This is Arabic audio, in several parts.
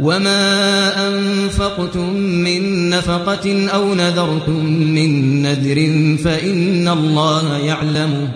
وما أنفقتم من نفقة أو نذرتم من نذر فإن الله يعلمه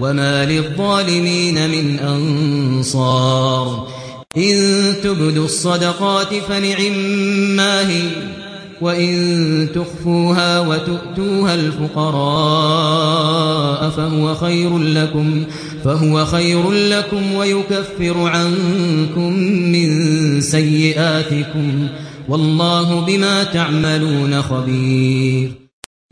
وما للظالمين من أنصار إن تبدوا الصدقات فنعم ما هي وإن تخفوها وتؤتوها الفقراء فهو خير لكم فهو خير لكم ويكفر عنكم من سيئاتكم والله بما تعملون خبير.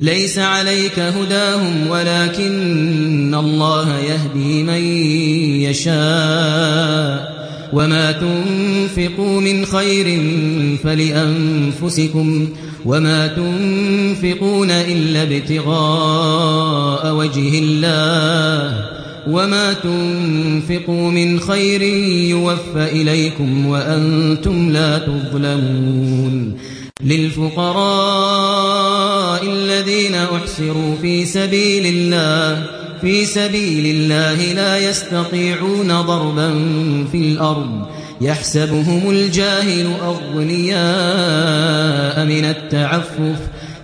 ليس عليك هداهم ولكن الله يهدي من يشاء. وما تنفقوا من خير فلأنفسكم وما تنفقون إلا ابتغاء وجه الله. وما تنفقوا من خير يوفى إليكم وأنتم لا تظلمون للفقراء الذين أحسروا في سبيل الله في سبيل الله لا يستطيعون ضربا في الأرض. يحسبهم الجاهل أغنياء من التعفف.